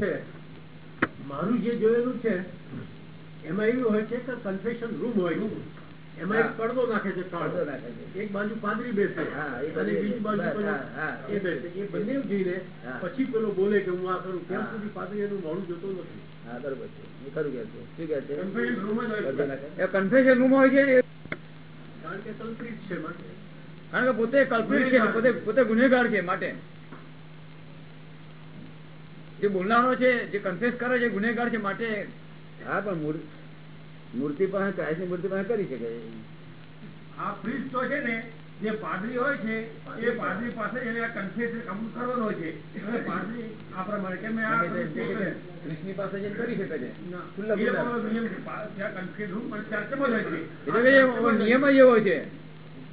છે. મારું જે જોયેલું છે એમાં એવું હોય છે કે કન્ફેશન રૂમ હોય. એમાં એક પડદો નાખે છે પડદો નાખે છે. એક બાજુ પાદરી બેસે અને બીજી બાજુ. એ બેસે. એ બંને જઈને પછી પેલો બોલે કે હું આ કરું. ત્યાં સુધી પાદરી એનું મોડું જોતો નથી. હા બરોબર છે. એ ખરું કે છે. શું કે છે? કન્ફેશન રૂમ હોય પડદો નાખે. એ કન્ફેશન રૂમ હોય છે ને કારણ કે છે માટે. કારણ કે પોતે કલ્પિત છે પોતે પોતે ગુનેગાર છે માટે. જે બોલનારો છે જે કન્ફેસ કરે છે ગુનેગાર છે માટે હા પણ મૂર્તિ પાસે ક્રાઇસ્ટ મૂર્તિ પાસે કરી શકે. આ પ્રિસ્ટ તો છે ને જે પાદરી હોય છે એ પાદરી. પાસે એને આ કન્ફેશન કબૂલ કરવાનો હોય છે. એટલે પાદરી. આ પ્રમાણે કે મેં આ બધું કૃષ્ણની પાસે જઈને કરી શકે છે. ના, ખુલ્લા એ નિયમ જ હોય છે. એટલે એ નિયમ જ એવો છે.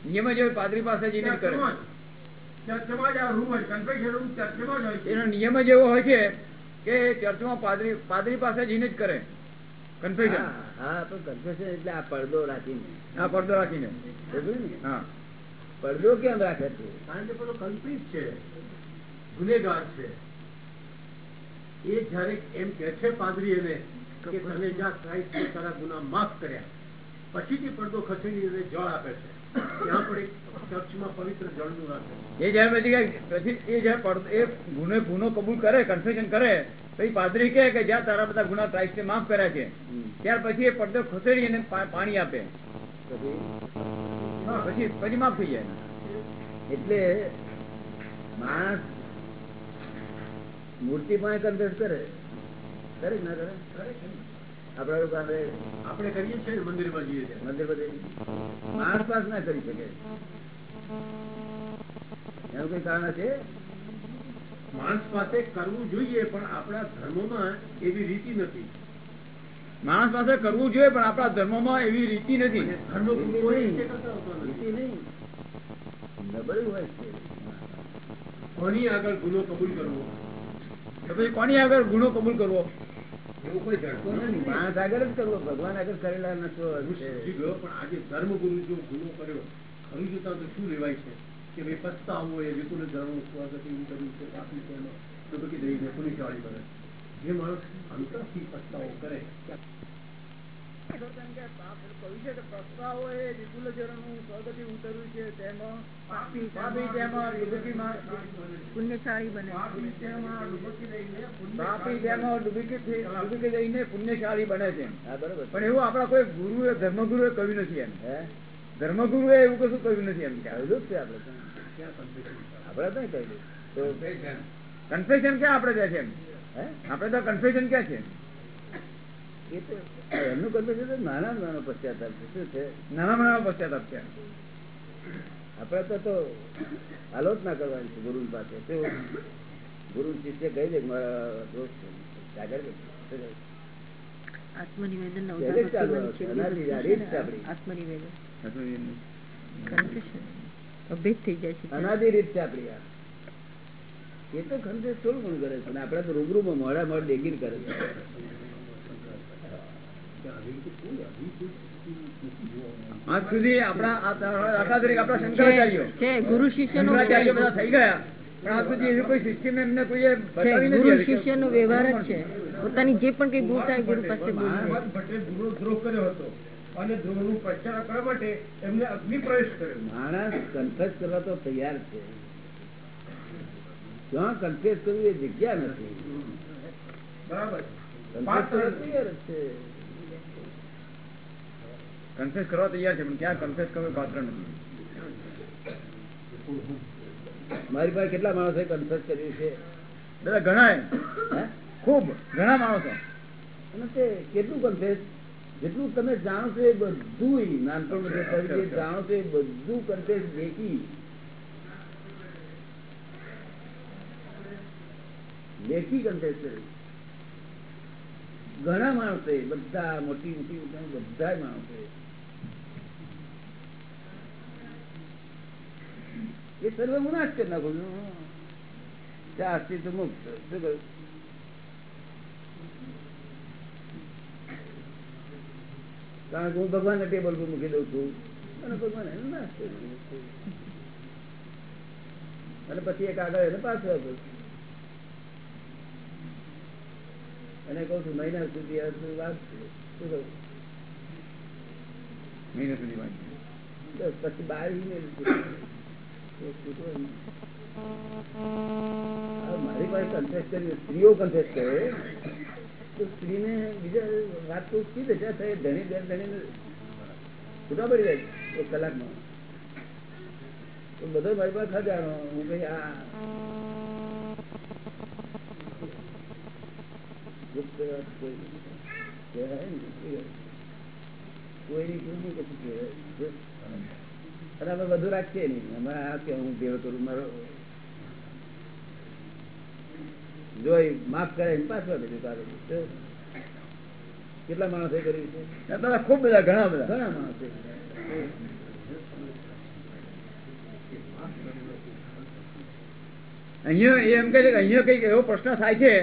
નિયમ જ એવો પાદરી પાસે જઈને કરે. એનો નિયમ જ એવો હોય છે કે ચર્ચમાં પાદરી પાદરી પાસે જઈને જ કરે. કન્ફેશન હા તો કન્ફેશન એટલે આ પડદો રાખીને. આ પડદો રાખીને. ને? હા. પડદો કેમ રાખે છે? કારણ કે પેલો કલ્પિત છે ગુનેગાર છે. એ જયારે એમ કે છે પાદરી એને કે તમે જ્યાં ક્રાઇસ્ટ તારા ગુના માફ કર્યા. પછીથી પડદો ખસેડી જળ આપે છે. ત્યાં પણ એક ચર્ચમાં પવિત્ર જળનું રાખે એ જયારે પછી પછી એ જયારે એ ગુનો ગુનો કબૂલ કરે કન્ફેશન કરે પછી પાદરી કહે કે જ્યાં તારા બધા ગુના ક્રાઇસ્ટે માફ કર્યા છે. ત્યાર પછી એ પડદો ખસેડી અને પાણી આપે. પછી? પછી પછી માફ થઈ જાય. એટલે માણસ મૂર્તિ પણ કન્ફેસ કરે. કરે ના કરે? આપડા કરીએ છીએ મંદિરમાં જઈએ છીએ. મંદિર બધે માણસ પાસ ના કરી શકે. એનું કઈ કારણ છે માણસ પાસે કરવું જોઈએ પણ આપણા ધર્મમાં એવી રીતિ નથી. માણસ પાસે કરવું જોઈએ પણ આપણા ધર્મમાં એવી રીતિ નથી. રીતિ નહીં. નબળું હોય છે. કોની આગળ ગુનો કબૂલ કરવો? પછી કોની આગળ ગુનો કબૂલ કરવો? માણસ આગળ જ કરવો ભગવાન આગળ કરેલા નતો હું સમજી ગયો પણ આજે ધર્મગુરુ જો ગુનો કર્યો ખરું જોતા તો શું લેવાય છે? કે ભાઈ પસ્તાવો એ વિપુલ ધર્મ સ્વાગત એવું કર્યું છે પાપી છે એમાં ડૂબકી દઈને પુનિતવાળી બને. જે માણસ અંતરથી પસ્તાવો કરે પુણ્યશાળી બને પાપી ડૂબકી જઈને પુણ્યશાળી છે. પણ એવું આપડા કોઈ ગુરુએ ધર્મગુરુએ કહ્યું નથી એમ. ધર્મગુરુ એ એવું કશું કહ્યું નથી એમ કે આવ્યું છે આપડે આપડે તો કહ્યું કન્ફેશન ક્યાં આપડે જાય છે એમ? હે? આપણે તો કન્ફેશન ક્યાં છે? એ એમનું કરતો છે નાના નાનો પશ્ચાતાપ છે. શું છે? નાના નાના પશ્ચાતાપ છે. આપડે તો આલોચના કરવાની છે ગુરુ પાસે. ગુરુ શિષ્ય કહી દે મારા દોસ્ત? આત્મનિવેદન. આત્મનિવેદન. અભેદ થઈ જાય છે અનાદિ રીત છે આપણી આ. એ તો ખંડે થોડું ગુણ કરે છે. અને આપણે તો રૂબરૂમાં મોડા મોડ ડેગીર કરે છે. આજ સુધી આપણા દાખલા તરીકે આપણા શંકરાચાર્યો. છે ગુરુ શિષ્ય શંકરાચાર્ય બધા થઈ ગયા. પોતાની જે પણ કઈ થાય ગુરુ પાસે ગુરુ દ્રોહ કર્યો હતો અને દ્રોહનું પ્રચાર કરવા માટે એમને અગ્નિ પ્રવેશ કર્યો. માણસ કન્ફેસ કરવા તો તૈયાર છે. ક્યાં કન્ફેસ કરવું એ જગ્યા નથી. બરાબર. તૈયાર છે. કન્ફેસ કરવા તૈયાર છે પણ ક્યાં કન્ફેસ કરવું પાત્ર નથી. મારી પાસે કેટલા માણસો કન્ફેસ કર્યું છે? દાદા ઘણા? ખૂબ ઘણા માણસો. અને તે કેટલું કન્ફેસ જેટલું તમે જાણો છો એ બધું નાનપણ જે જાણો છો એ બધું કન્ફેસ દેખી. લેખી કન્ફેસ કર્યું. ઘણા માણસો બધા મોટી મોટી બધા માણસો એ સર્વ ગુનાશ કરી નાખો. અસ્તિત્વ મુક્ત. શું કહ્યું? કારણ કે હું ભગવાન ટેબલ પર મૂકી દઉં છું. અને ભગવાન એનો નાશ કરી અને પછી એક આગળ એને પાછળ આપું. અને કહું છું મહિના સુધી વાત છે. શું કહું? મહિના સુધી બસ પછી નહીં. હવે મારી પાસે કન્ફેસ કર્યું સ્ત્રીઓ કન્ફેસ કરે, તો સ્ત્રીને બીજા વાત તો શી દશા ધણી દર ધણી છૂટા પડી જાય એક કલાકમાં તો બધો મારી પાસે ખજાનો હું કઈ આ કહેવાય કોઈની કોઈ નહીં કશું કહેવાય. અને અમે બધું રાખીએ નહીં. અમે આ કે હું ભેગો કરું મારો જોઈ માફ કરે પાછળ બધું કાઢે કેટલા માણસે કર્યું છે? તારા ખૂબ બધા ઘણા બધા. ઘણા માણસે. અહીંયા એમ કહે છે કે અહીંયા કંઈક એવો પ્રશ્ન થાય છે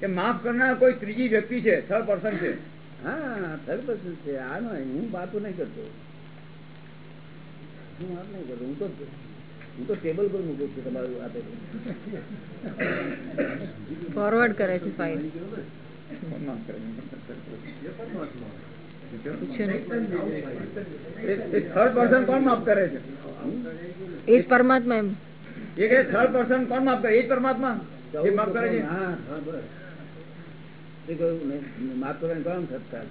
કે માફ કરનાર કોઈ ત્રીજી વ્યક્તિ છે થર્ડ પર્સન છે. હા થર્ડ પર્સન છે. આ નહીં હું વાતો નહીં કરતો. હું વાત નહીં કરું હું તો હું તો ટેબલ પર મૂકું છું તમારું આપેલું ફોરવર્ડ કરે છે ફાઇલ કરે થર્ડ પર્સન કોણ માફ કરે છે? એ જ પરમાત્મા એમ. એ કે થર્ડ પર્સન કોણ માફ કરે? એ જ પરમાત્મા? માફ કરે છે? હા હા એ કહ્યું માફ કરવાનું કોણ સત્તા?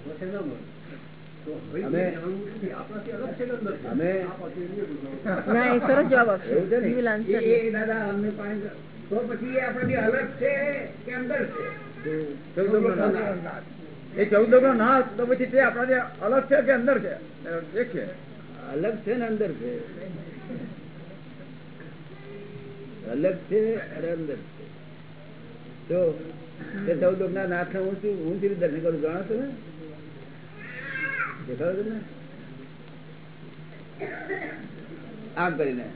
એ ચૌદ નો નાશ. તો પછી તે આપણા અલગ છે કે અંદર છે? અલગ છે ને અંદર છે? અલગ છે અને અંદર છે. તો ચૌદ ના નાથ હું શું હું દર્શન કરું? જાણો છો ને? આમ કરીને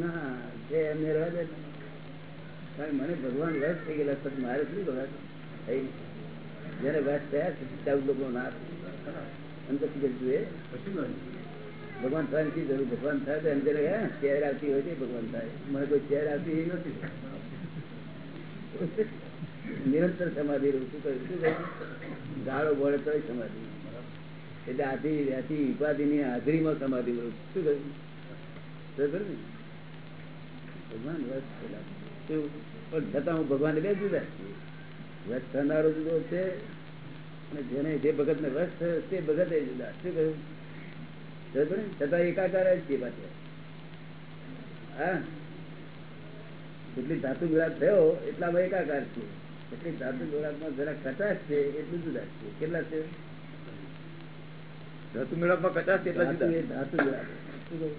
ના ને. મને ભગવાન વસ થઈ ગયેલા પછી મારે શું ભગવાન જેને વસ થયા ચૌદ લોકો અંદર સુધી જોઈએ. ભગવાન થાય શી જરૂર? ભગવાન થાય તો એમ કરે હે? ચેર આવતી હોય છે ભગવાન થાય. મને કોઈ ચેર આવતી એ નથી. નિરંતર સમાધિ રહું શું કહ્યું? શું કહ્યું? ગાળો બોળે તો સમાધિ. એટલે આથી આથી ઉપાધિની હાજરીમાં સમાધિ રહું શું કહ્યું? ને? ભગવાન શું? પણ છતાં હું ભગવાન બે જુદા. વસ થનારો જુદો છે અને જેને જે ભગત ને રસ થયો તે ભગત એ જુદા શું કહ્યું? છતાં એકાકાર જ છે પાછળ હા? જેટલી ધાતુ વિરાટ થયો એટલામાં એકાકાર છે. એટલી ધાતુ વિરાટમાં જરા કચાશ છે એટલું જુદા છે. કેટલા છે? ધાતુ મેળવવા કચાશ છે એટલા જુદા. ધાતુ વિરાટ શું કહ્યું?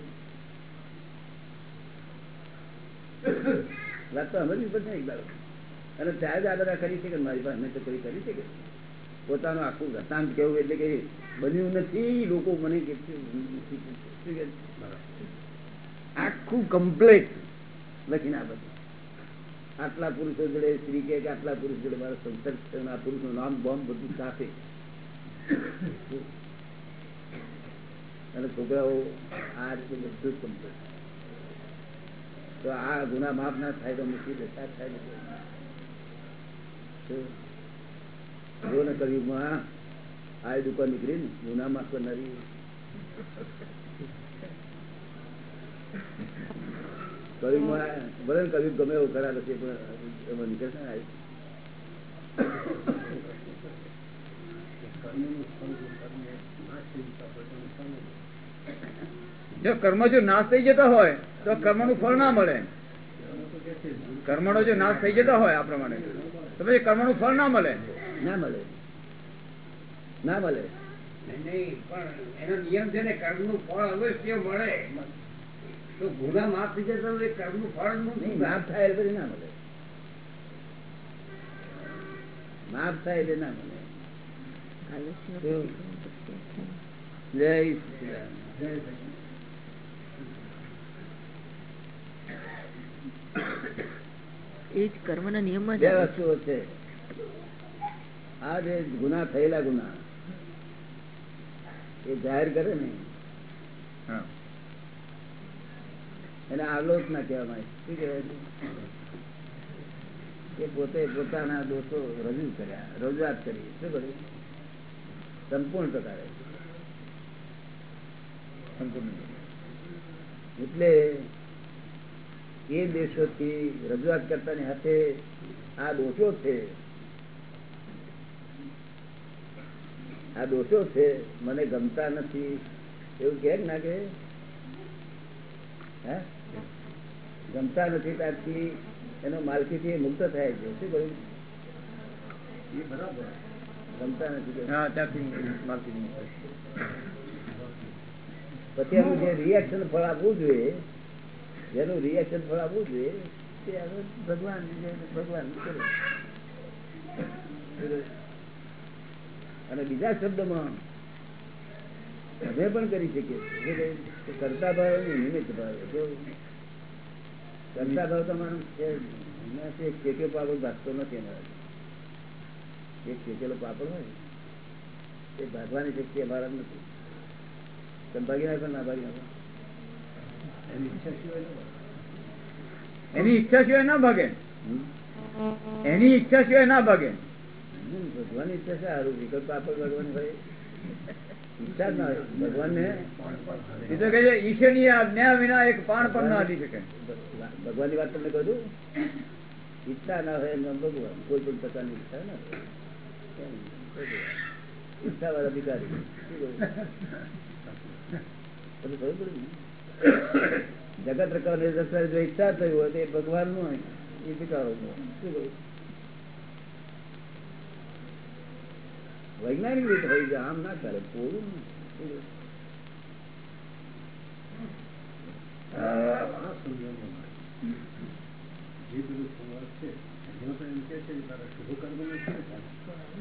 વાત તો સમજવી પડશે એક દાડો. અને ત્યારે જ આ બધા કરી શકે મારી પાસે? મેં તો કોઈ કરી શકે. પોતાનું આખું વૃત્તાંત કેવું એટલે કે બન્યું નથી, લોકો મને? આખું કમ્પ્લેટ લખીને આ બધું આટલા પુરુષો જોડે સ્ત્રી કે આટલા પુરુષ જોડે મારો સંસર્ગ છે આ પુરુષનું નામ બોમ્બ બધું સાથે. અને છોકરાઓ આ રીતે બધું જ કમ્પ્લેટ તો આ ગુના માફ ના થાય તો દશા થાય ને તો જો કલયુગમાં આ દુકાન નીકળી ને ગુના માફ કરનારી. કલયુગમાં ભલે ને ગમે એવું કરા હશે પણ એમાં નીકળશે ને જો કર્મ જો નાશ થઈ જતો હોય, તો કર્મનું ફળ ના મળે. કર્મ નો જો નાશ થઈ જતો હોય, આ પ્રમાણે. તો પછી કર્મનું ફળ ના મળે. ના મળે. ના મળે. નહીં, પણ એનો નિયમ છે ને કર્મનું ફળ અવશ્ય મળે. તો ગુના માફ થઈ જતા હોય એ કર્મનું ફળ નહીં માફ થાય એટલે ના મળે. માફ થાય એટલે ના મળે. જય શ્રી રામ. એ જ કર્મના નિયમમાં જ વસ્તુઓ છે. આ જે ગુના થયેલા ગુના એ જાહેર કરે ને એને આલોચના કહેવામાં આવે. શું કહેવાય એ પોતે પોતાના દોષો રજૂ કર્યા રજૂઆત કરી. શું કર્યું? સંપૂર્ણ પ્રકારે. સંપૂર્ણ એટલે એ દેશોથી રજૂઆત કરતાની હાથે આ દોષો છે. આ દોષો છે મને ગમતા નથી. એવું કે ના કે ગમતા નથી ત્યારથી એનો માલકીથી મુક્ત થાય છે. શું કહ્યું? ગમતા નથી પછી એનું જે રિએક્શન ફળ આપવું જોઈએ જેનું રિએક્શન ફળ આપવું જોઈએ તે ભગવાન ભગવાન. અને બીજા શબ્દમાં અમે પણ કરી શકીએ કરતા ભાવ નહીં, નિમિત્ત ભાવ? કરતા ભાવ તમારો શેક્યો પાપડ ભાગતો નથી અમારા એક કેકેલો પાપડ હોય એ ભાગવાની શક્તિ અમારા નથી. તમે ભાગી નાખો ના ભાગી નાખો. એની ઈચ્છા સિવાય એની ઈચ્છા સિવાય ના ભાગે. એની ઈચ્છા સિવાય ના ભાગે. ભગવાન ઈચ્છા સારું વિકલ્પ આપણે ભગવાન ભાઈ ઈચ્છા ના ભગવાન ને તો કહે છે ઈશ્વરની આજ્ઞા વિના એક પાણ પણ ના હતી શકે. ભગવાનની વાત તમને કહું ઈચ્છા ના હોય એમ ભગવાન કોઈ પણ પ્રકારની ઈચ્છા ના ઈચ્છા વાળા અધિકારી તમે ખબર પડી જગત જો ઈચ્છા થયું હોય તો એ ભગવાનનું એ ભિકારો શું કહ્યું વૈજ્ઞાનિક રીતે હોય છે આમ ના ચાલે પોળું ને. શું કહ્યું? આ સમજણમાં મળે. જે પેલું સંવાદ છે એમાં તો એમ કહે છે કે તારા શુભ કર્મનો છે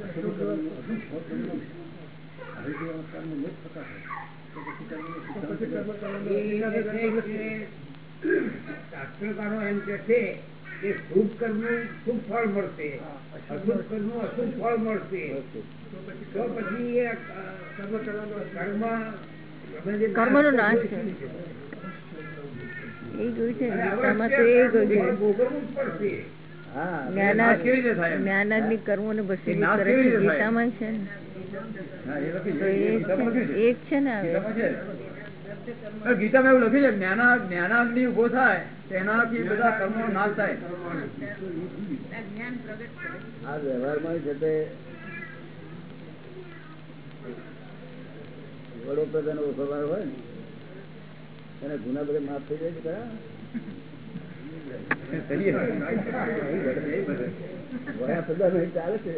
અશુભ કર્મનો અશુભ કર્મનો છે. હવે જો આ કર્મ ન થતા હોય તો પછી કર્મનો સિદ્ધાંત શાસ્ત્રકારો એમ કે છે કે શુભ કર્મ શુભ ફળ મળશે. અશુભ કર્મ અશુભ ફળ મળશે. તો પછી એ કર્મ કર્મ અમે નાશ છે. એ જોયું છે ગીતામાં તો એ છે. કર્મોને એ ભસ્મીભૂત કરે છે ગીતામાં છે ને. એ. એ જ છે ને હવે. ગીતામાં એવું લખ્યું છે, જ્ઞાના, જ્ઞાનાગ્નિ ઊભો થાય, તેનાથી બધા કર્મો નાશ થાય. આ વ્યવહારમાં છે તે વડોપ્રધાન ઓછો હોય ને, એને ગુના બધા માફ થઈ જાય? વડાપ્રધાન અહીં ચાલે છે.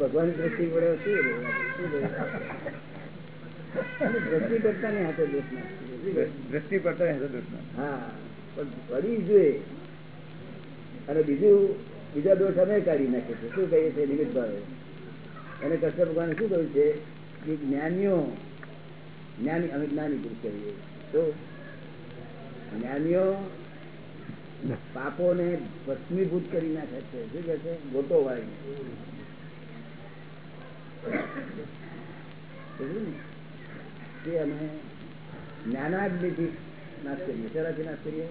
ભગવાન દ્રષ્ટિ વડે શું દ્રષ્ટિ કરતા ની હાથે દોષ દ્રષ્ટિ પડતા હશે દોષના. હા પણ પડી જોઈએ. અને બીજું બીજા દોષ અમે કાઢી નાખે છે. શું કહીએ છીએ નિમિત્ત ભાવે? અને કૃષ્ણ ભગવાને શું કહ્યું છે? કે જ્ઞાનીઓ જ્ઞાની અમે જ્ઞાની પુરુષ કહીએ. તો? જ્ઞાનીઓ પાપોને ભસ્મીભૂત કરી નાખે છે. શું કહે છે? ગોટો ને? તે અમે જ્ઞાનાગ્નિથી નાશ કરીએ. શેનાથી નાશ કરીએ?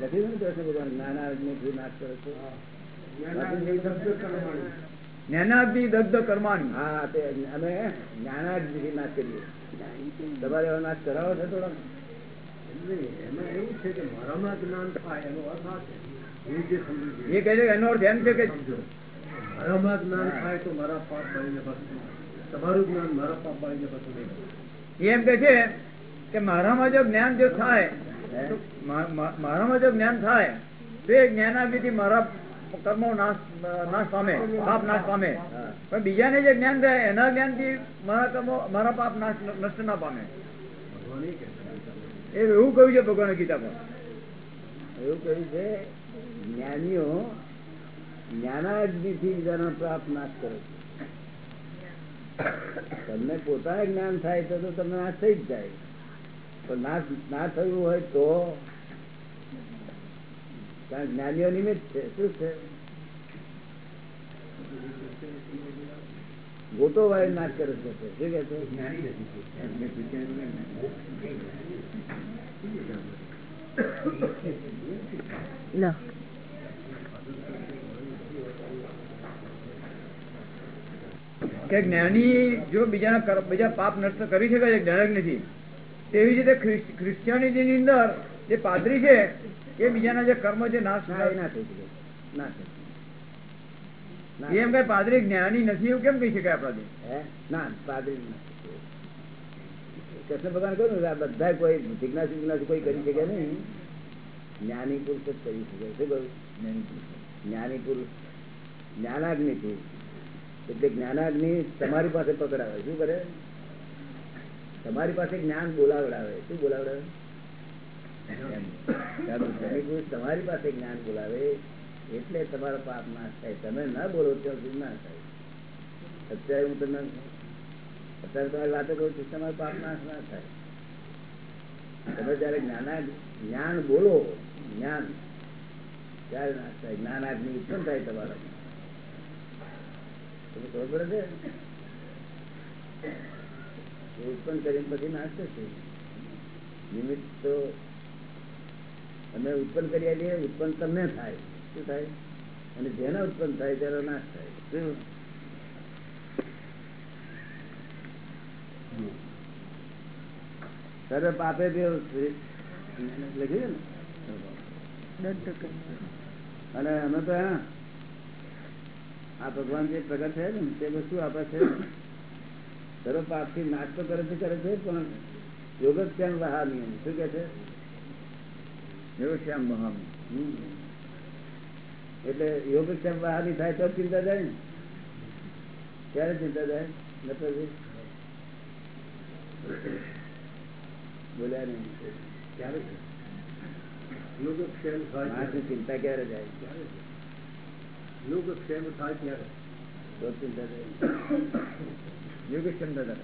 લખી ને કૃષ્ણ ભગવાન જ્ઞાનાગ્નિથી નાશ કરો છો તમારે નાશ કરાવો છે થોડો એમાં એવું છે કે મારામાં જ્ઞાન થાય એનો અર્થ આ છે એ કહે છે એનો અર્થ એમ છે કે મારામાં જ્ઞાન થાય તો મારા પાપ બાળીને બસતું તમારું જ્ઞાન મારા પાપ બાળીને બસતું નહીં એમ કે છે કે મારામાં જો જ્ઞાન જો થાય મારામાં જો જ્ઞાન થાય તો એ જ્ઞાનાભિથી મારા કર્મો નાશ નાશ પામે પાપ નાશ પામે. પણ બીજાને જે જ્ઞાન થાય એના જ્ઞાનથી મારા કર્મો મારા પાપ નાશ નષ્ટ ના પામે. ભગવાન એ કહે એ એવું કહ્યું છે ભગવાન ગીતામાં. એવું કહ્યું છે જ્ઞાનીઓ જ્ઞાનાગ્નિથી બીજાનો પાપ નાશ કરે છે. તમને પોતાને જ્ઞાન થાય તો તમને નાશ થઈ જ જાય. પણ ના થયું હોય તો કારણ જ્ઞાનીઓ નિમિત્ત છે. શું છે? ગોટો વાય નાશ કરે છે શું કે છે? લો કે જ્ઞાની જો બીજા બીજા પાપ નષ્ટ કરી શકે છે જ્ઞાનક નથી તેવી જ રીતે ખ્રિસ- ક્રિશ્ચિયાનિટી ની અંદર જે પાદરી છે એ બીજાના જે કર્મ છે નાશ થાય. ના થઈ શકે. ના થઈ શકે. ના એ એમ કઈ પાદરી જ્ઞાની નથી એવું કેમ કહી શકાય આપણા હે? ના પાદરી. કૃષ્ણ ભગવાન કહ્યું ને, બધા કોઈ જિજ્ઞાસુ જિજ્ઞાસુ કોઈ કરી શકે નહીં. જ્ઞાની પુરુષ જ કરી શકે. શું કહ્યું? જ્ઞાની પુરુષ. જ્ઞાનાગ્નિ થી એટલે જ્ઞાનાગ્નિ તમારી પાસે પકડાવે. શું કરે? તમારી પાસે જ્ઞાન બોલાવડાવે. શું બોલાવડાવે? તમારી પાસે જ્ઞાન બોલાવે એટલે તમારો પાપ નાશ થાય. તમે ના બોલો ત્યાં સુધી ના થાય. અત્યારે હું તમને અત્યારે તમારી વાતો કરું છું તમારો પાપ નાશ ના થાય. તમે જયારે જ્ઞાના જ્ઞાન બોલો, જ્ઞાન, ત્યારે નાશ થાય. જ્ઞાનાગ્નિ ઉત્પન્ન થાય તમારા તમને ખબર પડે છે? ઉત્પન્ન કરીને પછી નાશ થશે. નિમિત્ત તો અમે ઉત્પન્ન કરી આવીએ ઉત્પન્ન તમને થાય. શું થાય? અને જેના ઉત્પન્ન થાય તેનો નાશ થાય. શું સર્વ પાપે દેવ લખ્યું છે ને? અને અમે તો હા આ ભગવાન જે પ્રગટ થયા છે ને તે બધું આપે છે. સર્વ પાપથી નાશ તો કરે છે કરે છે પણ વહા નિયમ શું કે છે? યોગશ્યામ શ્યામ મહામ હમ. એટલે યોગક્ષેમ વહાની થાય તો ચિંતા જાય ને. ક્યારે ચિંતા જાય? નતરજી બોલ્યા નહીં. ક્યારે? છે યોગક્ષેમ ચિંતા ક્યારે જાય? ત્યારે છે. યોગક્ષેમ થાય ત્યારે તો ચિંતા જાય યોગેશ દાદા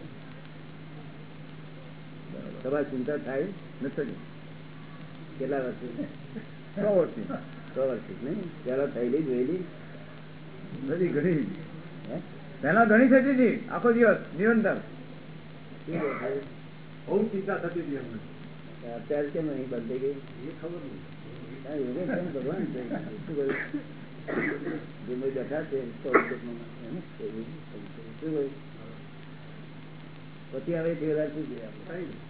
તમારી ચિંતા થાય નથી કેટલા વર્ષથી સો વર્ષથી સો વર્ષથી નહીં પેલા થયેલી જોયેલી બધી ઘણી હે પહેલા ઘણી થતી હતી આખો દિવસ નિરંતર શું દેખાય? બહુ ચિંતા થતી હતી એમને અત્યારે કેમ અહીં બંધ થઈ ગઈ એ ખબર નહીં હા, યોગેશ કેમ ભગવાન છે શું કર્યું જે મેં બેઠા છે સો રૂપિયામાં એમ જ છે. શું કર્યું પછી હવે તે બધા શું છે આપણે? કઈ નહીં.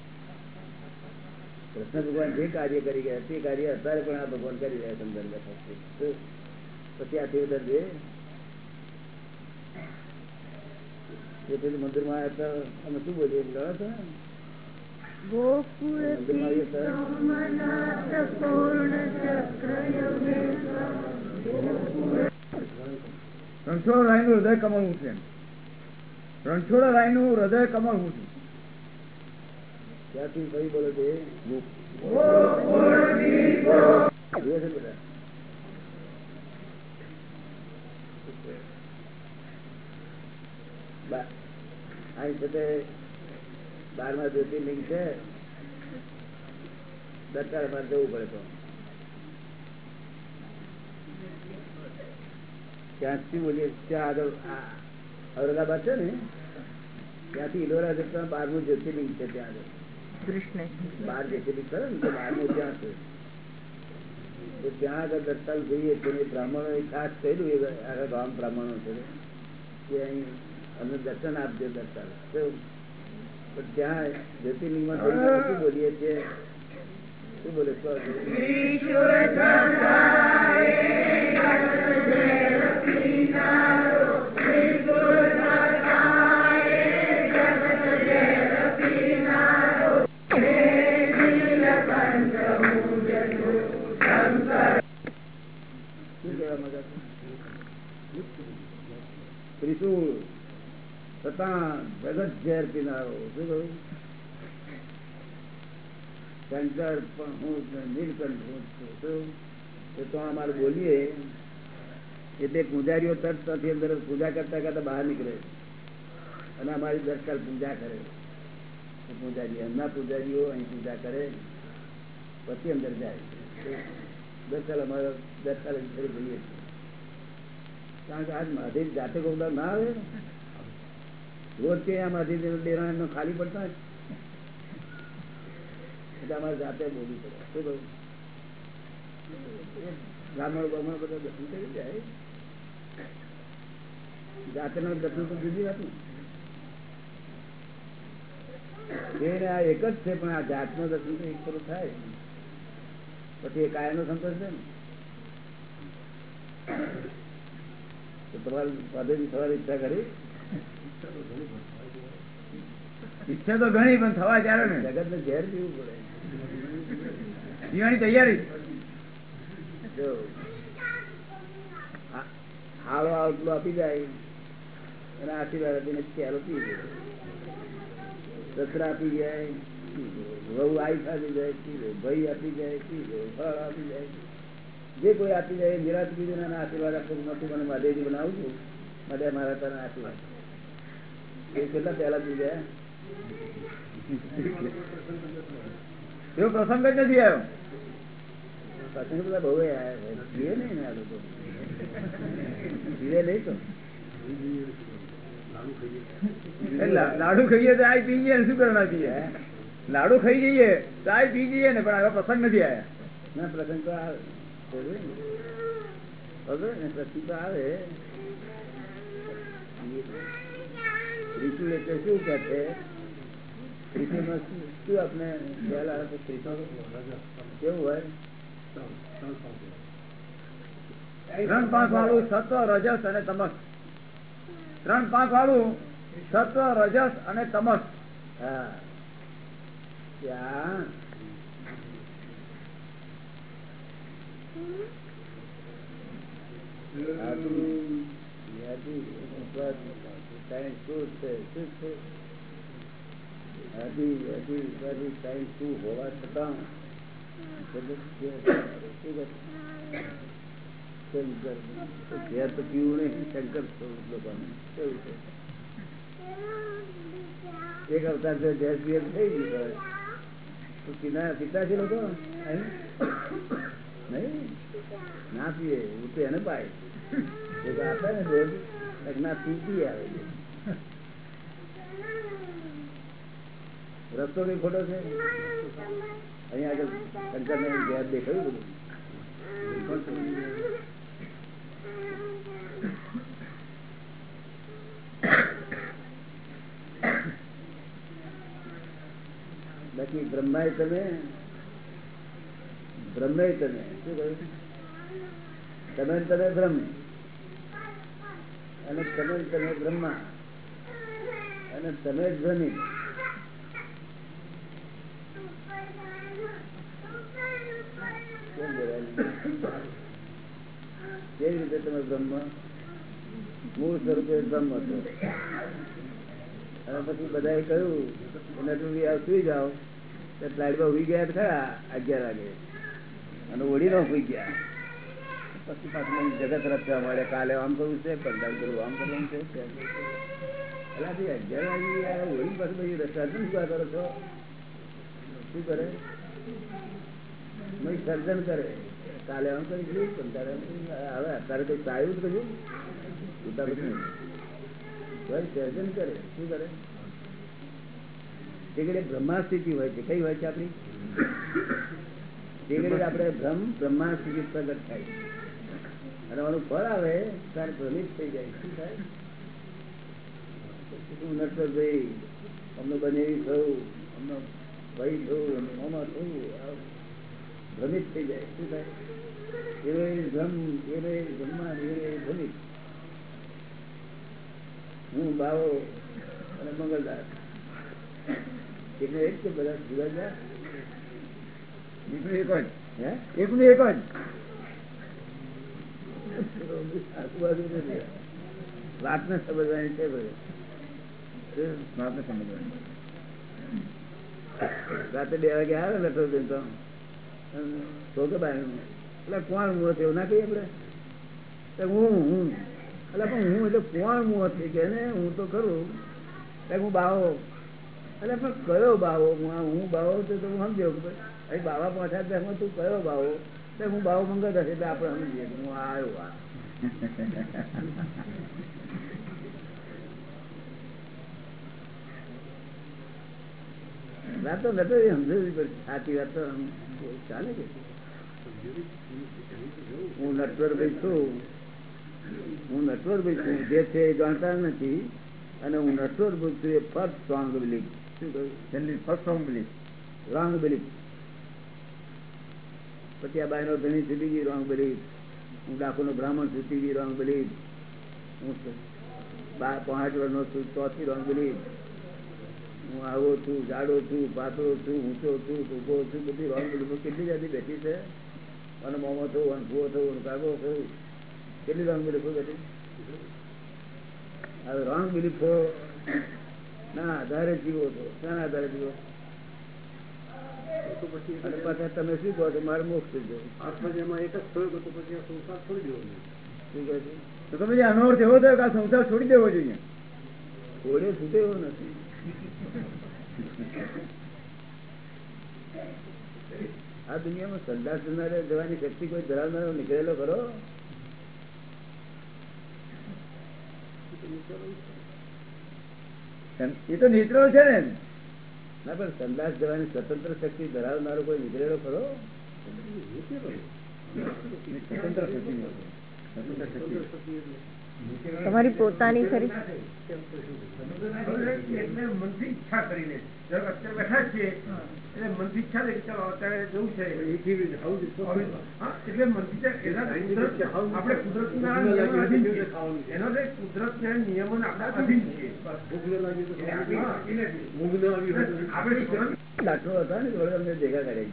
કૃષ્ણ ભગવાન જે કાર્ય કરી ગયા તે કાર્ય અત્યારે પણ આ ભગવાન કરી રહ્યા સમજણ બેઠા છે શું? પછી આ તે બધા જે એ પેલું મંદિરમાં આવ્યા હતા અમે શું બોલીએ લડો છો ને? મંદિરમાં આવીએ ત્યારે રણછોડ રાયનું હૃદય કમળવું છે રણછોડ રાયનું હૃદય કમળવું છે. ત્યાંથી કઈ બોલે છે? અહીં છે તે બારમા જ્યોતિર્લિંગ છે. દત્તાળમાં જવું પડે તો. ત્યાંથી બોલીએ ત્યાં આગળ ઔરંગાબાદ છે ને ત્યાંથી ઇલોરા જતા બારમું જ્યોતિર્લિંગ છે ત્યાં આગળ. કૃષ્ણ. બાર જ્યોતિર્લિંગ ખરે ને તો બારમું ત્યાં છે. તો ત્યાં આગળ દત્તાલ જોઈએ તો એ બ્રાહ્મણો એ ખાસ થયેલું એ આગળ ગામ બ્રાહ્મણો છે કે અહીં અમને દર્શન આપજો દત્તાલ તો પણ ત્યાં જ્યોતિર્લિંગમાં શું બોલીએ છીએ શું બોલે છો શું જગત ઝેર પીનારો શું કહ્યું શંકર પણ હું નીલકંઠ હું છું એ તો અમારે બોલીએ એટલે પૂજારીઓ તરત ત્યાંથી અંદર પૂજા કરતા કરતા બહાર નીકળે અને અમારી દરકાર પૂજા કરે પૂજારી એમના પૂજારીઓ અહીં પૂજા કરે પછી અંદર જાય. ખાલી પડતા જાતે બોલવું પડે. શું કહ્યું બ્રાહ્મણ બ્રાહ્મણ બધા દર્શન કરી જાય જાતે નો દર્શન તો જુદી વાત ને એક જ છે, પણ આ જાત નો દર્શન તો એક ખરું થાય. પછી એ કાયા નો સંતોષ છે ને? તમારી થવાની ઈચ્છા કરી? ઈચ્છા તો ઘણી પણ થવા ત્યારે ને? જગત ને ઝેર પીવું પડે. પીવાની તૈયારી. જો હાળો આટલું આપી જાય અને આશીર્વાદ આપીને ચાલો પી ગયો દસરા આપી જાય. વહુ આઈ આપી જાય પી ભાઈ આપી જાય પી ફળ આપી જાય. જે કોઈ આપી જાય નિરાશ અને આશીર્વાદ આપો. નથી મને મહાદેવજી બનાવું છું. માટે મારા તને આશીર્વાદ. એ કેટલા પહેલા પી ગયા? એવો પ્રસંગ જ નથી આવ્યો. પ્રસંગ બધા બહુ આયા છે. નહીં ને આ લોકો. પીવે નહીં તો. લાડુ ખાઈએ. તો આ પી જઈએ શું કરવા પીએ લાડુ ખાઈ જઈએ, ચાય પી જઈએ ને, પણ આવા પ્રસંગ નથી આવ્યા પ્રસંગ તો આવે? પ્રસંગ તો આવે. કેવું હોય? ત્રણ પાંચ વાળું સત્વ, રજસ અને તમસ. ત્રણ પાંચ વાળું સત્વ, રજસ અને તમસ. હા. શંકર ઘેર તો એક અવતાર જો ઝેર પીએ તો થઈ ગયું. તો પીતા લોકો નહીં? ના પીએ હું પાય. ને રોજ આવે છે. રસ્તો કઈ ખોટો છે? અહીંયા આગળ શંકર ને ઘેર દેખાયું બધું. બાકી બ્રહ્માય તમે બ્રહ્મે તમે, શું કહ્યું? તમે તમે બ્રહ્મ. અને તમે તમે બ્રહ્મા. અને તમે જ બોલાય? કેવી રીતે તમે બ્રહ્મ? મૂળ સ્વરૂપે બ્રહ્મ હતો અને પછી બધાએ કહ્યું, એને તું સુઈ જાઓ. તો ફ્લાઇટમાં ઉઈ ગયા ખરા અગિયાર વાગે. અને ઓળી નો ઉઈ ગયા. પછી પાછું જગત રચવા મળે કાલે આમ કરવું છે પંદર કરવું, આમ કરવું છે. ભાઈ અગિયાર વાગે ઓળી પાછું પછી શું કરો છો. શું કરે? સર્જન કરે. કાલે આમ કરી આમ કરી. હવે અત્યારે કઈ ચાયું જ કહ્યું સર્જન કરે. શું કરે? તે બ્રહ્મા સ્થિતિ હોય છે કઈ હોય છે આપણી? તે આપણે બ્રહ્મ બ્રહ્મા સ્થિતિ પ્રગટ થાય અને આનું ફળ આવે ત્યારે ભ્રમિત થઈ જાય શું થાય? શું અમને બનેવી થયું અમને ભાઈ થયું અમને મામા થયું ભ્રમિત થઈ જાય. શું થાય? એનો એ ભ્રમ એનો એ બ્રહ્મા એનો એ ભ્રમિત. હું બાવો અને મંગળદાસ એટલે એક કે બધા જુદા જુદા. એકનું એક જ. હે? એકનું એક જ. આજુબાજુ નથી સમજવાની છે બધે. વાતને સમજવાની. રાતે બે વાગે આવે લટો દે તો. તો કે બાય એટલે કોણ મુહ એવું ના કહીએ આપડે હું હું. એટલે પણ હું એટલે કોણ મુહ છે કે ને? હું તો એટલે હું બાવો. એટલે પણ કયો બાવો? હું બાવો તો તો હું સમજો ભાઈ, અહીં બાવા પહોંચ્યા ત્યાં તું કયો બાવો? એટલે હું બાવો મંગત હશે આપણે સમજીએ હું આવ્યો આ. વાત તો નતો સમજવી પડશે સાચી વાત તો ચાલે કે હું નટવરભાઈ છું. હું નટવર ભાઈ છું. જે છે એ જાણતા નથી. અને હું નટવર ભાઈ છું એ ફર્સ્ટ સ્ટ્રોંગ બિલીફ હું બ્રાહ્મણ રોંગ બિલીફ હું બા- પાંચ વર્ષનો છું, ચોથી રોંગ બિલીફ હું આવો છું, જાડો છું, પાતળો છું, ઊંચો છું, ટૂંકો છું, બધી રોંગ બિલીફો કેટલી જાતિ બેઠી છે? અને મોમો થયું અને ભૂવો થયું અને કાગો થયું કેટલી રોંગ બિલીફો બેઠી હવે રોંગ બિલીફો ના આધારે જીવો છો. શાના આધારે જીવો પછી તમે શું કહો છો? મારે મોક્ષ થઈ જવું આત્મા એક જ થયો તો પછી સંસાર છોડી દેવો જોઈએ. તો તમે જે અનવર્થ એવો થયો કે આ સંસાર છોડી દેવો જોઈએ. કોઈને છૂટે એવો નથી. આ દુનિયામાં સંદાસ જનારે જવાની શક્તિ કોઈ ધરાવનારો નીકળેલો ખરો? એ તો નીતરો છે ને. ના પણ સંદાસ જવાની સ્વતંત્ર શક્તિ ધરાવનારો કોઈ નીકળેલો ખરો? સ્વતંત્ર શક્તિ. તમારી પોતાની ખરી? એટલે મનથી ઈચ્છા કરીને. અત્યારે બેઠા છીએ એટલે મનથી ઈચ્છા થઈ ચાલો અત્યારે જવું છે. હા, એટલે મનથી છે, એના કુદરત અધીન. એનો જે અધીન ન આપણી. ઊંઘ ન તો આપણે ઈશ્વર દાખલો હતા ને અમને ભેગા કરે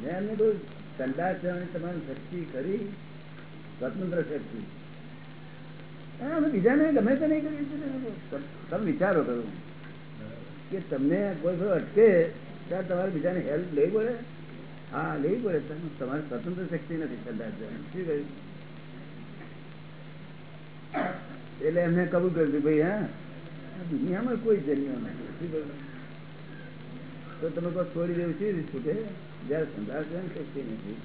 મેં એમને કહ્યું સંદાસ તમારી શક્તિ ખરી સ્વતંત્ર શક્તિ અમે બીજાને ગમે તે નહીં કરીએ. તમે વિચારો કરો કે તમને કોઈ કોઈ અટકે, ત્યારે તમારે બીજાને હેલ્પ લેવી પડે? હા, લેવી પડે તમે- તમારી સ્વતંત્ર શક્તિ નથી શું એટલે એમને કબૂલ કર્યું ભાઈ, હા, દુનિયામાં કોઈ જન્યો નથી. શું તો તમે કોઈ છોડી દેવું છે છૂટે જયારે સંદાસ શક્તિ નથી.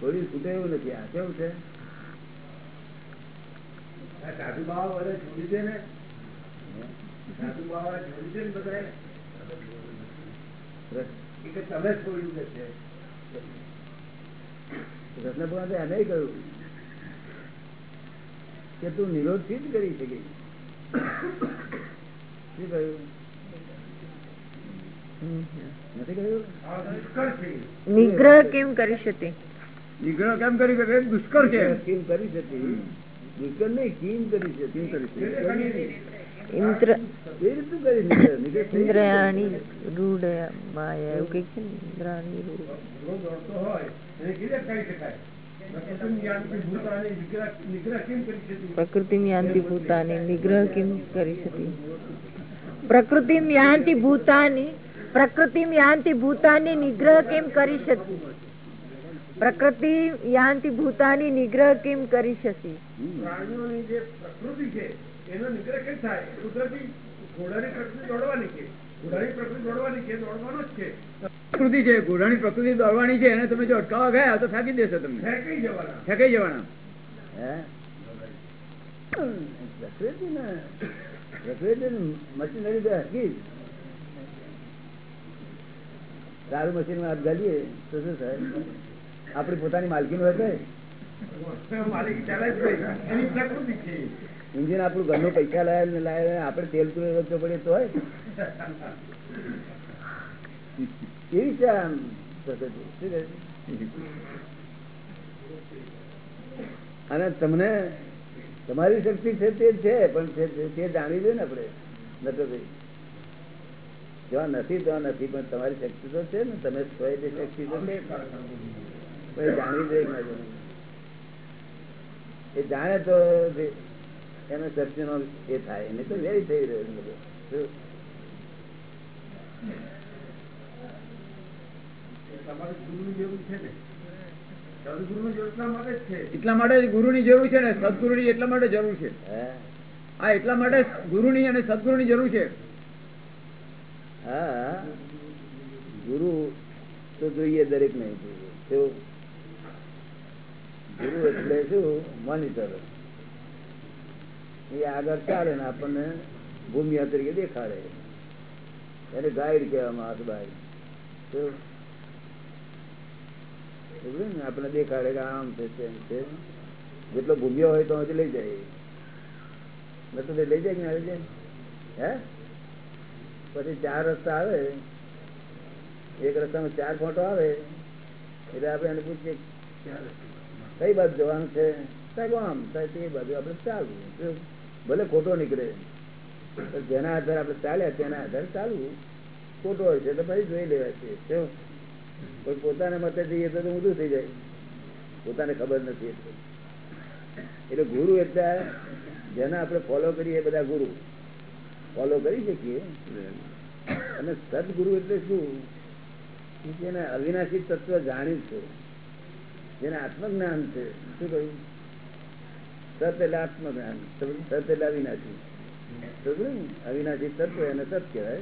છોડી છૂટે એવું નથી. આ કેવું છે? સાધુ બાવા બધા જોડી દે ને. સાધુ બાવા જોડી દે ને બધાએ. કે તમે છોડ્યું કે છે. કૃષ્ણ ભગવાને એને કહ્યું કે તું નિરોધથી જ કરી શકી. શું કહ્યું? નથી કહ્યું? નિગ્રહ કેમ કરી શકે? નિગ્રહ કેમ કરી શકે દુષ્કર છે. કિમ કરી શકી. દુષ્કર નહીં કિમ કરી છે કિમ કરી? પ્રકૃતિ યાંતિ ભૂતાની નિગ્રહ કેમ કરી શકી? પ્રકૃતિ યાંતિ ભૂતાની પ્રકૃતિ યાંતિ ભૂતાની નિગ્રહ કેમ કરી શકી? પ્રકૃતિ યાંતિ ભૂતાની નિગ્રહ કેમ કરી શકી? પ્રાણીઓની જે પ્રકૃતિ છે એનો નિગ્રહ કેમ થાય? કુદરતી ઘોડાની પ્રકૃતિ દોડવાની છે ઘોડાની પ્રકૃતિ દોડવાની છે દોડવાનો જ છે પ્રકૃતિ છે ઘોડાની પ્રકૃતિ દોડવાની છે એને તમે જો અટકાવવા ગયા તો ફેંકી દેશે તમને. ફેંકાઈ જવાના. ફેંકાઈ જવાના. પ્રકૃતિ ને પ્રકૃતિ મશીનરી તો હકી જ. સારું મશીનમાં હાથ ગાલીએ તો શું થાય? આપણી પોતાની હોય માલિક પ્રકૃતિ છે. ઇન્જિન આપણું ઘરનું પૈસા લાવે ને લાયા આપણે તેલ તુલે રોજતો પડે તો હોય. કેવી છે આમ? અને તમને તમારી શક્તિ છે તે છે પણ તે- જાણી લે ને આપડે નથી જ્યાં નથી ત્યાં નથી પણ તમારી શક્તિ તો છે ને તમે એટલે શક્તિ તો. છે એ જાણવી જોઈએ જાણે તો એનો શક્તિનો એ થાય નહીં તો વ્યય થઈ રહ્યો છે બધો. શું? એ ગુરુની જરૂર છે ને સદગુરુની જરૂર એટલા માટે એટલા જરૂર છે ને એટલા માટે જરૂર છે હે? આ એટલા માટે ગુરુની અને સદગુરુની જરૂર છે હા ગુરુ તો જોઈએ દરેક ને જોઈએ ગુરુ એટલે શું? મોનિટર એ આગળ ચાલે ને આપણને ભૂમિયા તરીકે દેખાડે. એને ગાઈડ કહેવામાં આવે ભાઈ સમજ્યું દેખાડે કે આમ છે, તેમ છે. જેટલો ભૂમ્યો હોય તો હજી લઈ જાય. તો લઈ જાય કે ના લઈ જાય? હે? પછી ચાર રસ્તા આવે. એક રસ્તામાં ચાર ફોટો આવે. એટલે આપણે એને પૂછીએ કઈ બાજુ જવાનું છે? સાહેબ ચાલવું. ભલે ખોટો નીકળે જેના આધારે આપણે ચાલ્યા, તેના આધારે ચાલવું. ખોટો હોય છે તો ભાઈ જોઈ લેવા છે. કોઈ પોતાના મતે જઈએ તો ઊંધું થઈ જાય. પોતાને ખબર નથી એટલે. ગુરુ એટલે જેને આપણે ફોલો કરીએ બધા ગુરુ. ફોલો કરી શકીએ. અને સદગુરુ એટલે શું? જેને અવિનાશી તત્વ જાણ્યું છે. જેને આત્મજ્ઞાન છે. શું કહ્યું? સત આત્મજ્ઞાન. સત એટલે અવિનાશી. અવિનાશી તત્વ એને સત કહેવાય.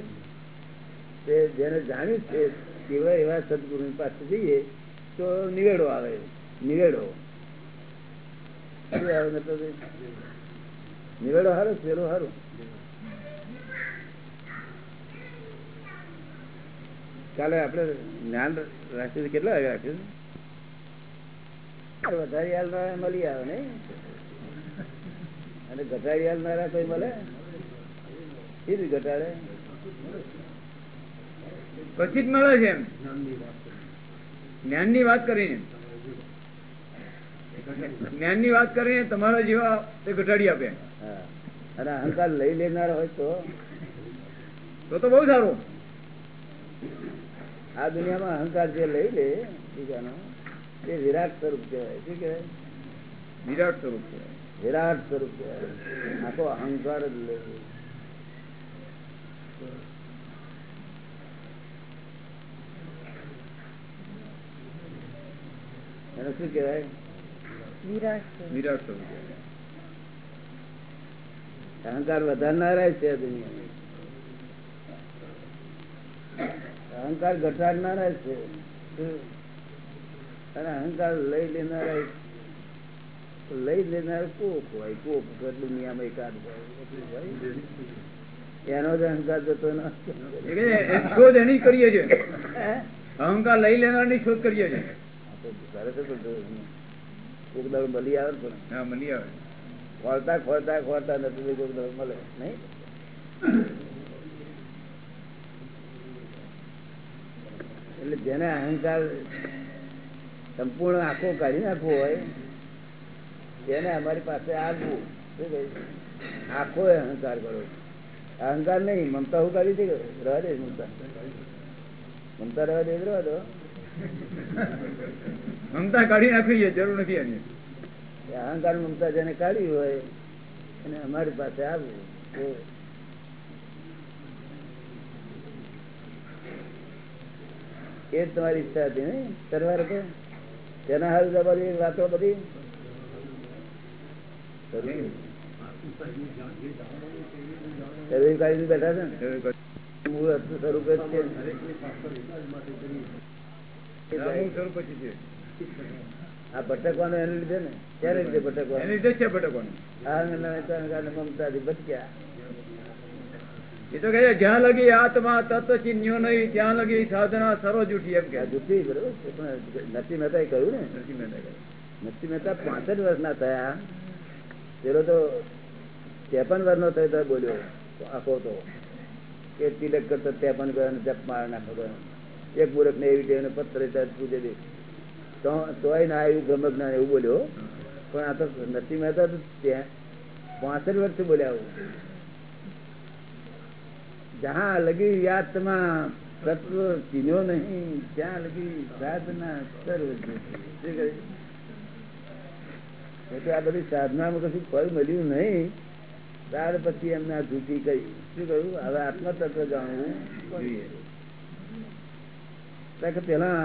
તે જેને જાણ્યું છે તેવા એવા સદગુરુ પાસે જઈએ, તો નિવેડો આવે. નિવેડો. શું આવે નિવેડો હારો પેલો હારો? કાલે આપણે જ્ઞાન રાખ્યું કેટલા વાગે રાખ્યું વધારે હાલનારા મળી આવે ને અને ઘટાડી હાલનારા કોઈ મળે? સીધી ઘટાડે. પછી જ મળે છે જ્ઞાનની વાત કરીને. જ્ઞાનની વાત કરીને તમારા જેવા ઘટાડી આપે. અને અહંકાર લઈ લેનાર હોય તો? તો તો બહુ સારું. આ દુનિયામાં અહંકાર જે લઈ લે બીજાનો તે વિરાટ સ્વરૂપ કહેવાય. શું કહેવાય? વિરાટ સ્વરૂપ કહેવાય. વિરાટ સ્વરૂપ કહેવાય. આખો અહંકાર જ લે. એને શું કહેવાય? વિરાટ વિરાટ સ્વરૂપ. અહંકાર વધારનારા છે આ દુનિયામાં. અહંકાર ઘટાડનારા છે. શું? અને અહંકાર લઈ લેનારા લઈ લેનાર કોક હોય કોક દુનિયામાં એકાદ હોય એનો જ અહંકાર જતો શોધ એની કરીએ છીએ અહંકાર લઈ લેનારની શોધ કરીએ છીએ. કોક દાડો મળી આવે પણ મળી આવે. ખોરતા ખોરતા ખોરતા નથી કોક દાડો મળે નહીં? એટલે જેને અહંકાર સંપૂર્ણ આખું કાઢી નાખવું હોય એને અમારી પાસે આવવું શું કહ્યું આખો અહંકાર કરો અહંકાર નહીં મમતા હું કાઢી દે રહેવા દે મમતા. મમતા રહેવા દે રહેવા દો. મમતા કાઢી નાખવી છે જરૂર નથી એની. અહંકાર મમતા જેને કાઢી હોય એને અમારી પાસે આવવું એ. જ તમારી ઈચ્છા હતી નહીં? સરવાર તો તેના હાલ તમારી વાતો બધી બેઠા છે આ ભટકવાનું એને લીધે ને? ક્યારે લીધે એની ભટકવાનું લીધે જ છે ભટકવાનું. હા મમતાથી ભટક્યા એ તો કહે જ્યાં લગી આત્મા તત્વ ચિહ્નો નહીં ત્યાં લગી સાધના સરો જૂઠી એમ કે આ જુઠ્ઠી બરોબર? નરસિંહ મહેતા કહ્યું ને. નરસિંહ મહેતા. નરસિંહ મહેતા પાંસઠ વર્ષના થયા. પેલો તો ત્રેપન વર્ષનો થયો તો બોલ્યો આખો તો કે તિલક કરતો ત્રેપન ગયો જપ માર નાખો એક મૂર્ખ ને એવી ટેવને પત્ર પૂછે દે તો તોય ના આવ્યું બ્રહ્મજ્ઞાન એવું બોલ્યો. પણ આ તો નરસિંહ મહેતા તો ત્યાં પાંસઠ વર્ષથી બોલ્યા આવું. જહા લગી આત્મા તત્વ ચીનો નહીં જ્યાં લગી સાધના સર્વ આ બધી સાધનામાં કશું ફળ મળ્યું નહીં, ત્યાર પછી એમને આ જૂઠી કહી શું કહ્યું? હવે આત્મતત્વ જાણવું કે પેલા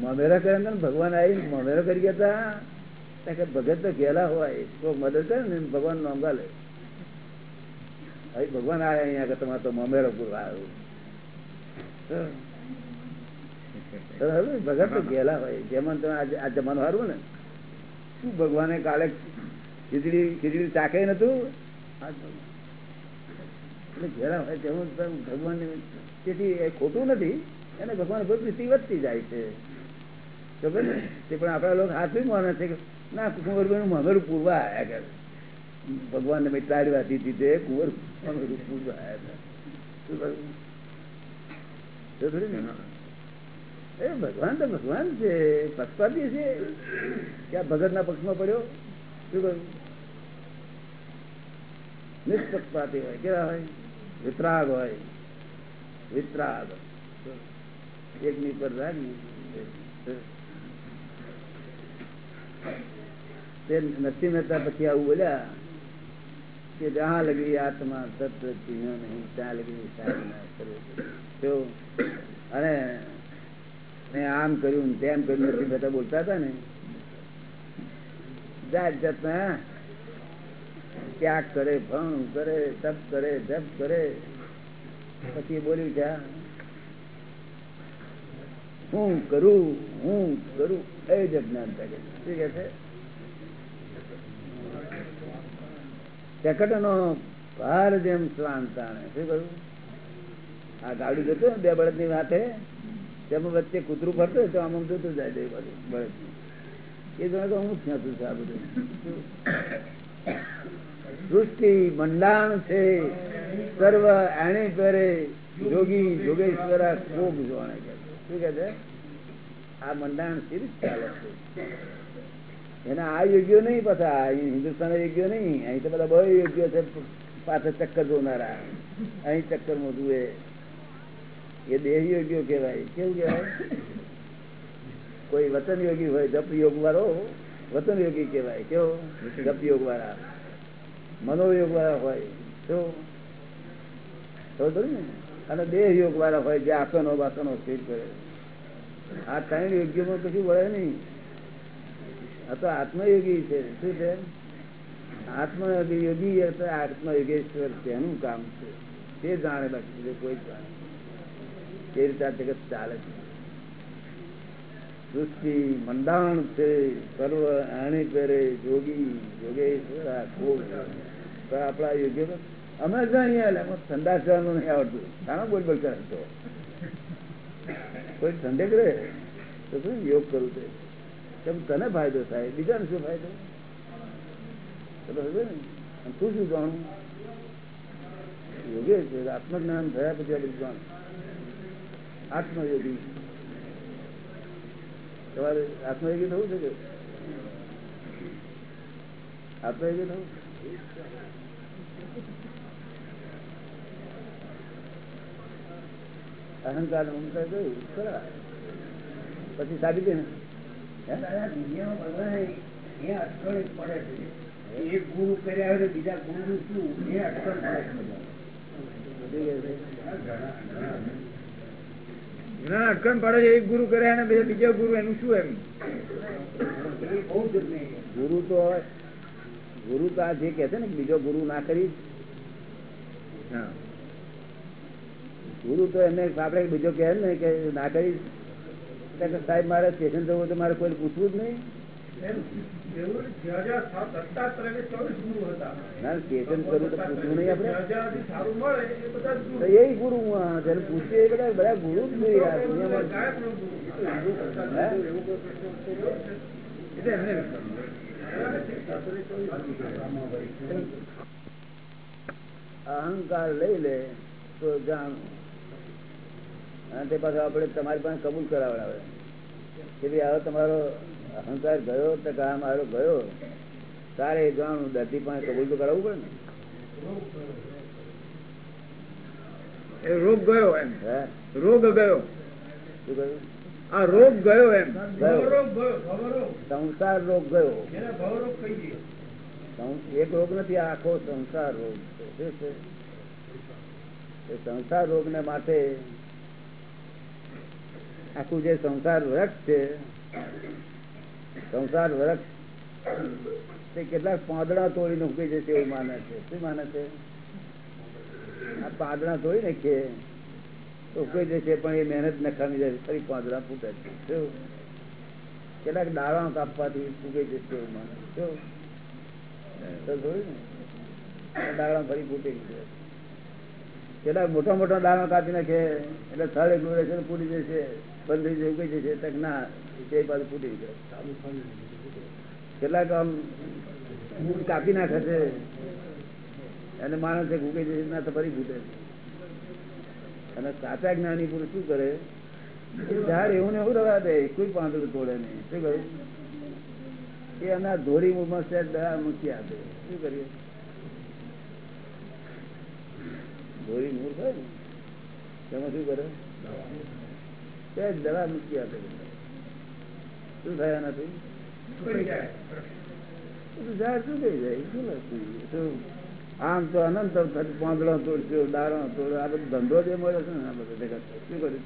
મમેરા કરે ને, ભગવાન આવી મમેરો કરી ગયા હતા કે ભગત તો ગયેલા હોય તો મદદ કરે ને, ભગવાન નોંધા લે. હવે ભગવાન આવે અહીંયા તમારે તો મમેરો પૂરવા આવ્યું. ભગત તો ગયેલા હોય. જેમાં તમે આ જમાનું હારું ને. શું ભગવાને કાલે ખીચડી ખીચડી ચાકે નતું? એટલે ઘેરા હોય તેવું ભગવાન તેથી એ ખોટું નથી. એને ભગવાન ભક્તિ વધતી જાય છે. ખબર ને તે પણ આપણા લોકો હાથું માને છે કે ના કુંવરભાઈ મમેરું પૂરવા આવ્યા કરે. ભગવાન ને કુંવર આવ્યા હતા. ખરી ને? એ ભગવાન તો ભગવાન છે પક્ષપાતી છે. કે ભગત ના પક્ષમાં પડ્યો? શું કહ્યું? નિષ્પક્ષપાતી હોય, કેવા હોય? વિતરાગ હોય. વિતરાગ. એકની પર રાગ તે મહેતા પછી આવું બોલ્યા. કે જहाँ લગી આત્મા તત્વ ચિહ્ન નહીં ત્યાં લગી સાધના કરે તો અને મેં આમ કર્યું ને તેમ કર્યું નરસિંહ મહેતા બોલતા હતા ને જાત જાતના ત્યાગ કરે ભણ કરે તપ કરે જપ કરે પછી બોલ્યું છે હું કરું હું કરું એ જ અજ્ઞાનતા કે શું કે છે સેકન્ડ નો ભાર જેમ શ્વાન આ ગાડી જતો બે બળદની વાતે તેમાં વચ્ચે કૂતરું ફરતું તો આમ જતું જાય બે બળદ એ જણા તો હું જ નથી આ બધું સૃષ્ટિ મંડાણ છે, સર્વ એણે કરે, જોગી જોગેશ્વરા ખૂબ જોણે કે શું કે છે? આ મંડાણ સ્થિર ચાલે છે. એના આ યોગ્ય નહીં પાછા હિન્દુસ્તાન યોગ્ય નહીં. અહીં તો બધા બહુ યોગ્ય છે, પાછા ચક્કર જોનારા. અહીં ચક્કર મોટું એ. એ દેહ યોગ્ય કહેવાય. કેવું કહેવાય? કોઈ વતન યોગી હોય, જપ યોગ વાળો, વતન યોગી કહેવાય. કેવો? જપ યોગ વાળા. મનોયોગ વાળા હોય. તો ને? અને દેહ યોગ વાળા હોય, જે આસનો વાસનો સ્થિર કરે. આ ત્રણ યોગ્યમાં કશું વળે નહીં. આ તો આત્મયોગી છે. શું છે? આત્મયોગી યોગી આત્મયોગેશ્વર છે કામ છે. તે જાણે બાકી કોઈ જાણે તે રીતે જગત ચાલે છે. સૃષ્ટિ મંડાણ છે, સર્વ આણી પહેરે જોગી જોગેશ્વર આપણા યોગ્ય અમે જાણીએ ઠંડા જવાનું નહીં આવડતું. શાના બોલ બોલ કરે તો? કોઈ ઠંડક રહે તો શું યોગ કરવું છે? કેમ તને ફાયદો થાય? બીજાને શું ફાયદો? તો શું જાણું? યોગ્ય છે, આત્મજ્ઞાન થયા પછી આ બધું જાણ. આત્મયોગી. તમારે આત્મયોગી થવું છે કે? આત્મયોગી થવું અહંકાર મમતા કયું ખરા પછી સાબિત બીજા ગુરુ શું એ અટકળ પડે ના અટકણ પડે છે એક ગુરુ કર્યા ને બીજા ગુરુ એનું શું એમ? ગુરુ તો ગુરુ તો આ જે કે છે ને બીજો ગુરુ ના કરી ગુરુ તો એમને આપડે બીજો કહે ને કે ના કરી કે સાહેબ મારે સ્ટેશન જવું તો મારે કોઈ પૂછવું જ નહીં. ગુરુ પૂછીએ બધા બધા ગુરુ જ એમને અહંકાર લઈ લે તો જાણ. અને તે પાછું આપણે તમારી પાસે કબૂલ કરાવડાવે. કે ભાઈ હવે તમારો અહંકાર ગયો તો કે આ મારો ગયો? તારે એ જાણું દર્દી પાસે કબૂલ તો કરાવવું પડે ને. રોગ ગયો એમ. રોગ ગયો. શું આ રોગ એમ. સંસાર રોગ ગયો. એક રોગ નથી આખો સંસાર રોગ છે. એ સંસાર રોગ ને માટે આખું જે સંસાર વૃક્ષ છે, સંસાર વૃક્ષ તે કેટલાક પાંદડા તોડી મૂકી જશે એવું માને છે. શું માને છે? આ પાંદડા તોડી નાખીએ તો ઉકળી જશે, પણ એ મહેનત નખામી જશે ફરી પાંદડા ફૂટે છે. શું? કેટલાક દાણા કાપવાથી ફૂટી જશે એવું માને શું? દાણા ફરી ફૂટી ગયું કેટલાક મોટા મોટા દાણા કાપી નાખે એટલે થડ એકલું ને ફૂટી જશે. બંધ જેવું કઈ જશે તક ના તે પાછું ફૂટી ગયો. કેટલાક આમ મૂળ કાપી નાખે છે. અને માણસ એક ઉગી ના તો ફરી ફૂટે અને સાચા જ્ઞાની પુરુષ શું કરે? ઝાડ એવું ને એવું રવા દે, કોઈ પાંદડું તોડે નહીં. શું કહ્યું એ એના ધોરી મૂળમાં સેટ દવા મૂકી આપે. શું કરીએ? ધોરી મૂળ હોય ને? તેમાં શું કરે? દવા મૂકી આપે શું થયા એનાથી બધું ઝાડ શું થઈ જાય? શું લખું? શું આમ તો અનંત પાંદડો તોડશો દાણો તોડ આ બધો ધંધો જે મળ્યો છે ને આ બધો ભેગા શું કર્યું?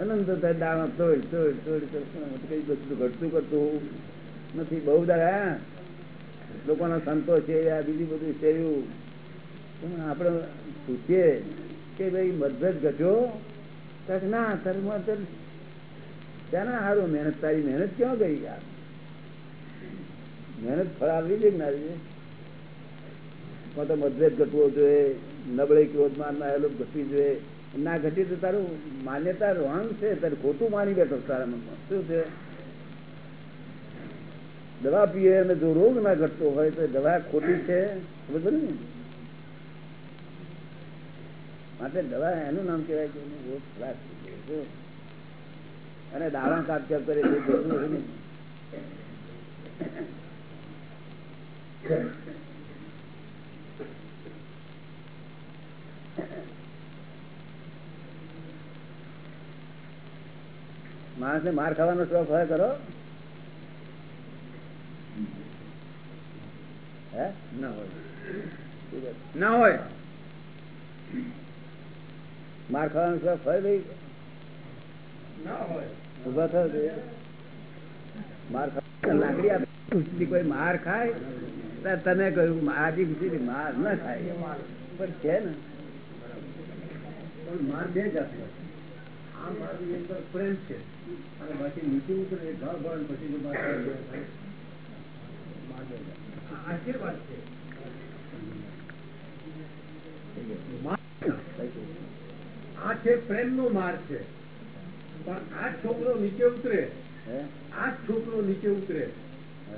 અનંત દાણો તોડ તોડ તોડ તોડ શું આમાં તો કઈ બધું ઘટતું કરતું નથી. બહુ દાડા લોકોના સંતો છે આ બીજું બધું સેવ્યું આપડે આપણે પૂછીએ કે ભાઈ મતભેદ ઘટ્યો? ના તારમાં તો ત્યાં ના સારું મહેનત તારી મહેનત ક્યાં ગઈ યાર? મહેનત ફળ આવવી છે ના તો મતભેદ ઘટવો જોઈએ નબળે ક્રોધમાં ના એલો ઘટવી જોઈએ. ના ઘટી તો તારું માન્યતા રોંગ છે, તારે ખોટું માની બેઠો તારા મનમાં. શું છે? દવા પીએ અને જો રોગ ના ઘટતો હોય તો દવા ખોટી છે? ખબર ને? માટે દવા એનું નામ કહેવાય કે? અને દાણા કાપ કાપ કરે છે માણસ ને. માર ખાવાનો શોખ હોય કરો હે ના હોય ના હોય માર ખાવાનું શોખ હોય ભાઈ? ઊભા થયો માર લાકડી આપે. કોઈ માર ખાય? તમે કહ્યું આજી ખુશી માર ના ખાય. પણ છે ને. માર બે મારની એક પ્રેમ છે. અને બાકી નીચે ઉતરે પછી જો છે. આશીર્વાદ છે. આ છે પ્રેમ નો માર્ગ છે. પણ આ છોકરો નીચે ઉતરે. આ છોકરો નીચે ઉતરે.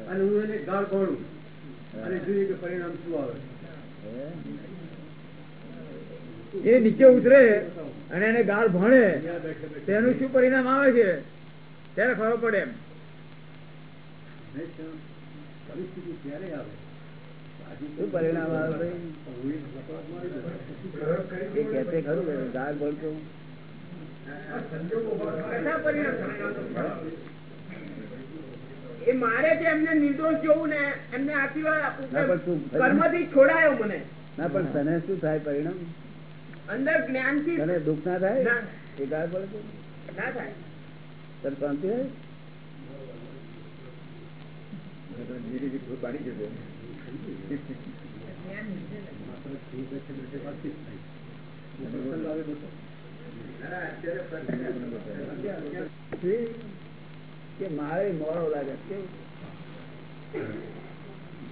અને હું એને ગાળ ભણું અને જોઈએ કે પરિણામ શું આવે? એ નીચે ઉતરે અને એને ગાળ ભણે. તેનું શું પરિણામ આવે છે? ત્યારે ખબર પડે એમ. પરિસ્થિતિ ક્યારે આવે. શું પરિણામ આવે કહેતે ખરું કે ગાળ ભણતો મારે છે એમને નિર્દોષ જોવું ને એમને પણ કર્મથી છોડાયો મને. ના પણ તને શું થાય પરિણામ? અંદર જ્ઞાનથી તને દુઃખ ના થાય? ના. એ ગાળ પડે ના થાય. તને શાંતિ થાય. આવે બધો. કે મારે મોડો લાગે કેવું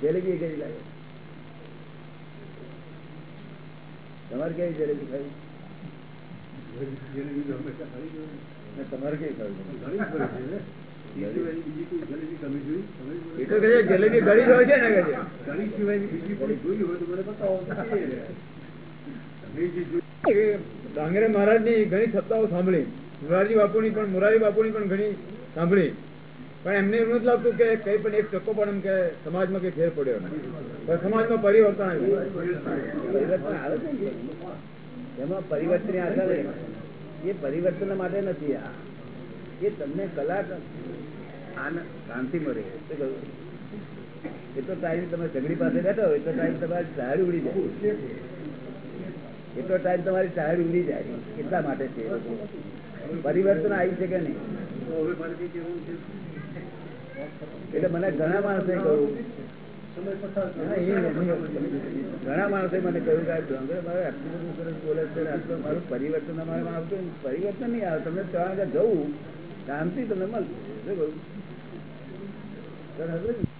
જલેબી કેવી લાગે? તમારે કેવી જલેબી ખાવી. તમારે કેવી ખાવી? ને. ને ડાંગરે મહારાજની ઘણી સત્તાઓ સાંભળી. મોરારી બાપુ ની પણ, મોરારી બાપુની પણ ઘણી સાંભળી. પણ એમને એવું નથી લાગતું કે કઈ પણ એક ચક્કો પણ એમ કે સમાજમાં કઈ ફેર પડ્યો પણ સમાજમાં પરિવર્તન આવ્યું. એમાં પરિવર્તન આશા એ પરિવર્તન માટે નથી આ. એ તમને કલાક શાંતિ મળે. એટલો ટાઈમ તમે સગડી પાસે બેઠો એટલો ટાઈમ તમારી ટાયર ઉડી જાય. એટલો ટાઈમ તમારી ટાયર ઉડી જાય. એટલા માટે છે પરિવર્તન આવી છે કે નહીં? એટલે મને ઘણા માણસે કહ્યું. ઘણા માણસે મને કહ્યું કે મારે આટલું બધું સરસ બોલે છે આટલું મારું પરિવર્તન અમારે આવતું પરિવર્તન નહીં આવે. તમે ત્યાં આગળ જવું. શાંતિ તમને મળશે